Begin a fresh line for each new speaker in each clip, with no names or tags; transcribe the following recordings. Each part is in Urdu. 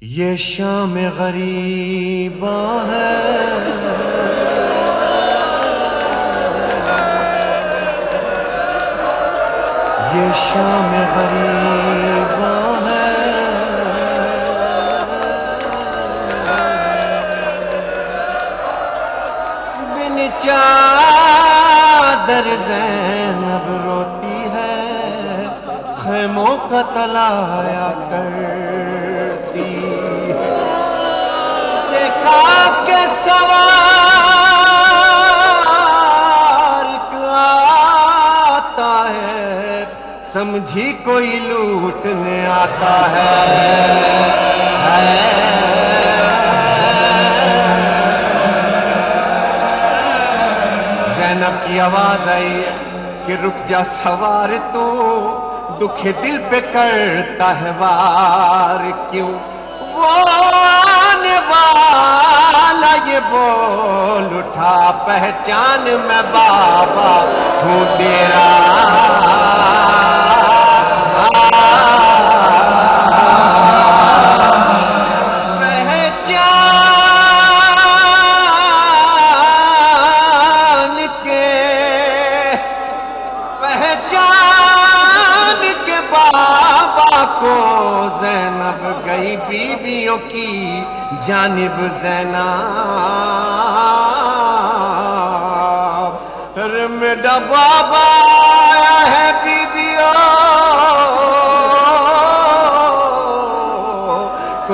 یہ شام غریبا ہے۔ یہ شام غریبا ہے۔ بن چادر زینب روتی ہے، خیموں کا تلایا کرتی سمجھی کوئی لوٹنے آتا ہے۔ زینب کی آواز آئی کہ رک جا سوار تو، دکھ دل پہ کرتا ہے وار۔ کیوں؟ وہ آنے والا یہ بول اٹھا، پہچان میں بابا ہوں تیرا گئی بیویوں کی جانب زینب۔ ارے میرا بابا آیا ہے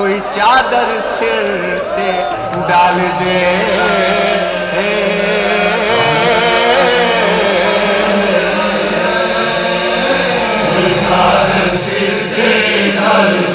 کوئی چادر سر تے ڈال دے۔ کوئی چادر سر تے ڈال دے۔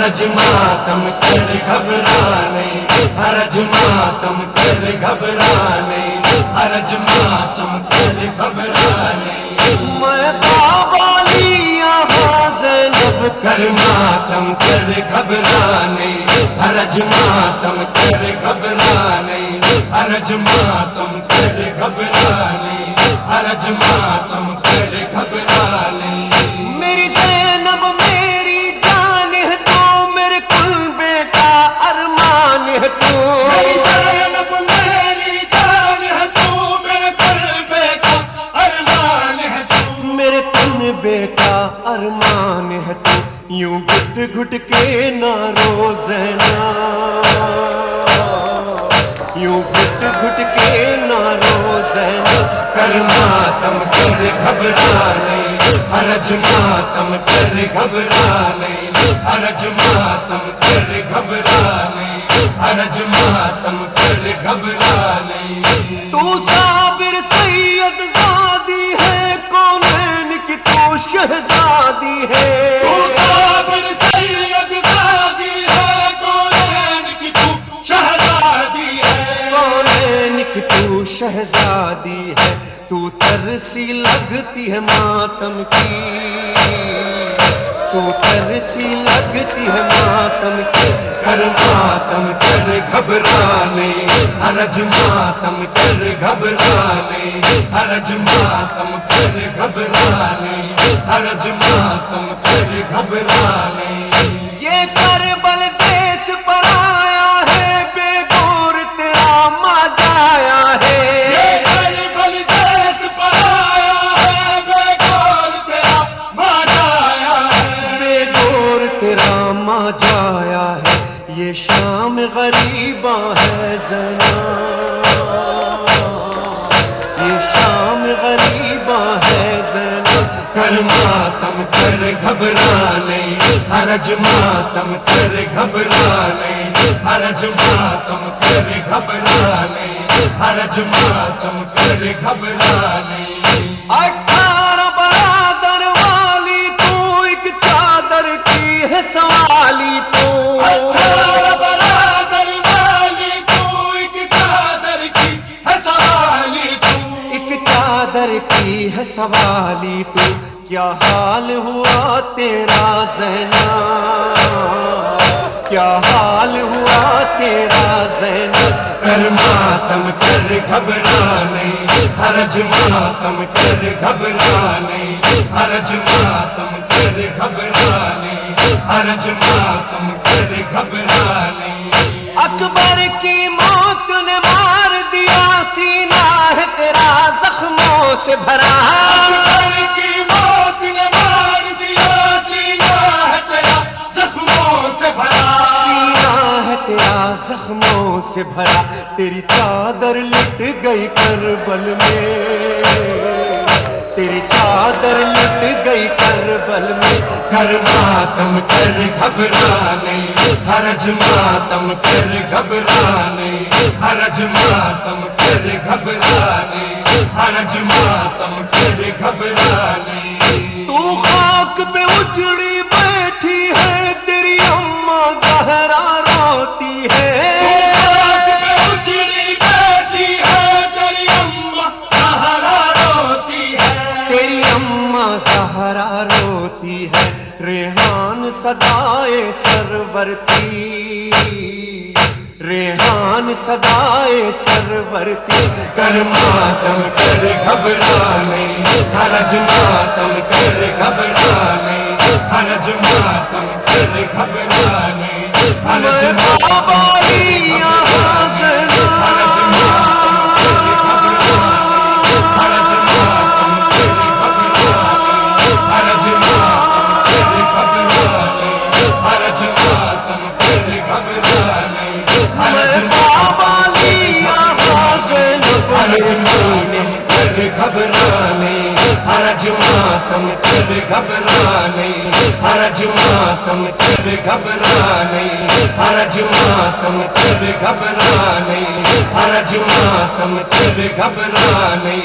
حرج ماتم کر گھبرانے حرج ماتم کر گھبرانے حرج ماتم کر گھبرانے۔ میں بابا لیا زینب کر ماتم کر گھبرانے حرج ماتم کر گھبرانے حرج ماتم کر گھبرانے حرج ماتم کر گھٹ کے نہ روزنا۔ یوں گھٹ گھٹ کے نہ روزنا۔ کر ماتم، کر گھبرانے۔ حرج ماتم، کر گھبرانے۔ حرج ماتم، کر گھبرانے۔ حرج ماتم، کر گھبرانے۔ تو صابر لگتی ہے ماتم کی۔ تو ترسی لگتی ہے ماتم کی۔ کر ماتم کر گھبرانے حرج ماتم کر گھبرانے حرج ماتم کر گھبرانے حرج ماتم کر گھبرانے۔ گور تیرا ماں جایا ہے۔ یہ شام غریباں ہے زنا۔ یہ شام غریباں ہے زنا۔ کر ماتم، کر گھبرانے۔ حرج ماتم، کر گھبرانے۔ حرج ماتم، کر گھبرانے۔ حرج ماتم، کر گھبرانے۔ اٹھارہ سوالی تو۔ برادر چادر کی ہے سوالی تو۔
کیا حال ہوا تیرا زینا؟ کیا حال ہوا تیرا زینا؟
کر ماتم کر گھبرانے۔ نہیں ہرج ماتم کر گھبرانے۔ نہیں ہرج ماتم کر گھبرا حرج ماتم کر گھبرا نہیں
اکبر کی موت نے مار دیا سینہ ہے تیرا زخموں سے بھرا۔
اکبر کی موت نے مار دیا سینہ ہے تیرا زخموں سے بھرا۔
سینہ ہے تیرا زخموں سے بھرا۔ تیری چادر لٹ گئی کربل میں۔ تیری چادر لٹ گئی کربل میں۔
کر ماتم کر گھبرا نہیں حرج ماتم کر گھبرا نہیں حرج ماتم کر گھبرا نہیں حرج ماتم کر گھبرا نہیں
تو خاک پہ اجڑی ریحان صدائے سرور تھی۔ ریحان صدائے سرور تھی۔
کر ماتم، کر گھبرا نہیں حرج ماتم، کر گھبرا نہیں حرج ماتم، کر گھبرا نہیں حرج ماتم کر گھبرا گھبرانے حرج ماتم کر گھبرا گھبرانے حرج ماتم کر گھبرا گھبرانے حرج ماتم کر گھبرا گھبرانے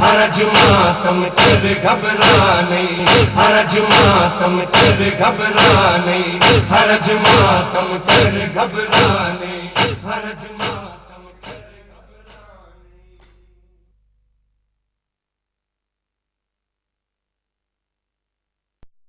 حرج ماتم کر گھبرا گھبرانے حرج ماتم کر گھبرا گھبرانے حرج ماتم کر گھبرانے